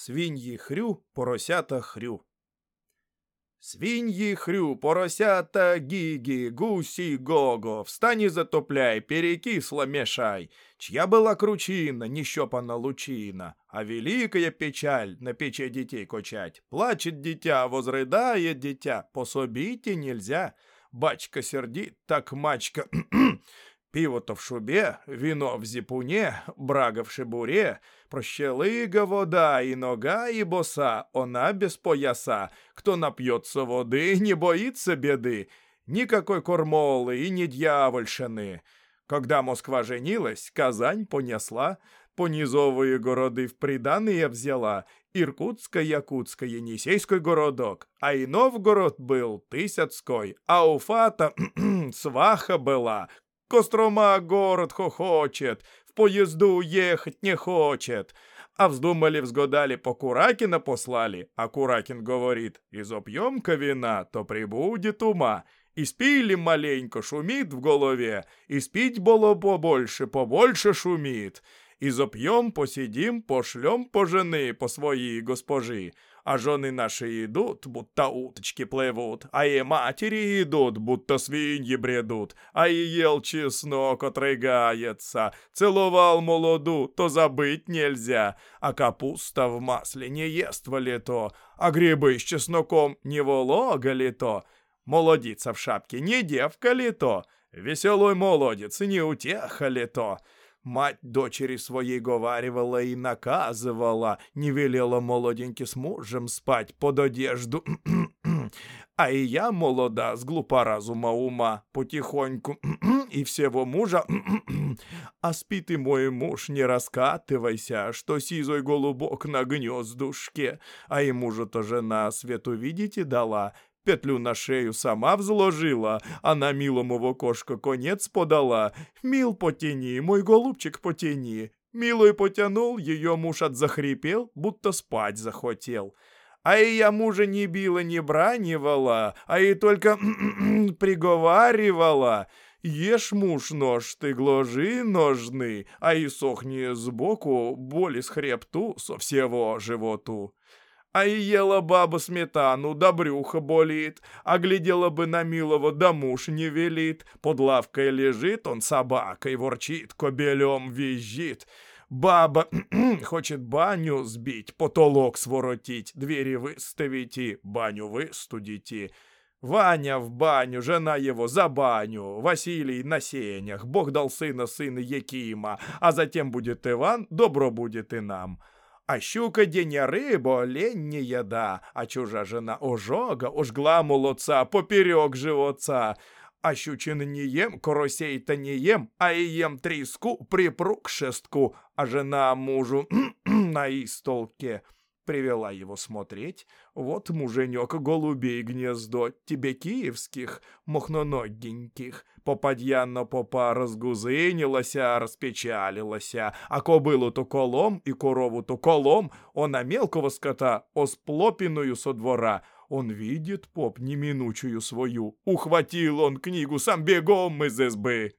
Свиньї хрю, поросята хрю. Свиньи хрю, поросята гиги, гуси гого, встань и затопляй, перекисло мешай. Чья была кручина, нещепана лучина, а великая печаль на печи детей качать. Плачет дитя, возрыдает дитя, пособите нельзя. Бачка сердит, так мачка Пиво-то в шубе, вино в зипуне, брага в шибуре, прощелыга вода и нога и боса, она без пояса. Кто напьется воды, не боится беды, никакой кормолы и не дьявольшины. Когда Москва женилась, Казань понесла, понизовые городы в приданные взяла, Иркутская, Якутская, Енисейский городок, а и Новгород был Тысяцкой, а Уфа-то сваха была, Кострома город хохочет, в поезду ехать не хочет. А вздумали, взгодали, по Куракина послали, а Куракин говорит, изопьем-ка вина, то прибудет ума. И спили маленько, шумит в голове, и спить было побольше, побольше шумит. И запьем, посидим, пошлем по жены, по своей госпожи а жены наши идут, будто уточки плывут, а и матери идут, будто свиньи бредут, а и ел чеснок отрыгается, целовал молоду, то забыть нельзя, а капуста в масле не ест ли то, а грибы с чесноком не волога ли то, молодица в шапке не девка ли то, веселый молодец не утеха ли то, Мать дочери своей говаривала и наказывала, не велела молоденьке с мужем спать под одежду. А и я молода, с глупа разума ума, потихоньку, и всего мужа. А спит и мой муж, не раскатывайся, что сизой голубок на гнездушке. А и мужу-то жена свету видите дала, Петлю на шею сама взложила, а на милому окошко конец подала. Мил потяни, мой голубчик потяни. Милой потянул, ее муж отзахрипел, будто спать захотел. А и я мужа не била, не бранивала, а и только приговаривала. Ешь, муж, нож, ты гложи ножны, а и сохни сбоку, боли с хребту со всего животу. А и ела баба сметану, да брюхо болит, а глядела бы на милого, да муж не велит. Под лавкой лежит он собакой, ворчит, кобелем визжит. Баба хочет баню сбить, потолок своротить, двери выставить и баню выстудить. Ваня в баню, жена его за баню, Василий на сенях, Бог дал сына сына Якима, а затем будет Иван, добро будет и нам. А щука день рибу, лень не еда, а чужа жена ожога, ожгла молодца поперек живоца. А щучины не ем, карасей-то не ем, а и ем треску, припруг шестку, а жена мужу на истолке привела его смотреть. Вот, муженек, голубей гнездо, тебе киевских, мохноногеньких. Попадья на попа разгузынилася, распечалилася, а кобылу-то колом и корову-то колом, он а мелкого скота осплопиную со двора. Он видит, поп, неминучую свою. Ухватил он книгу сам бегом из избы.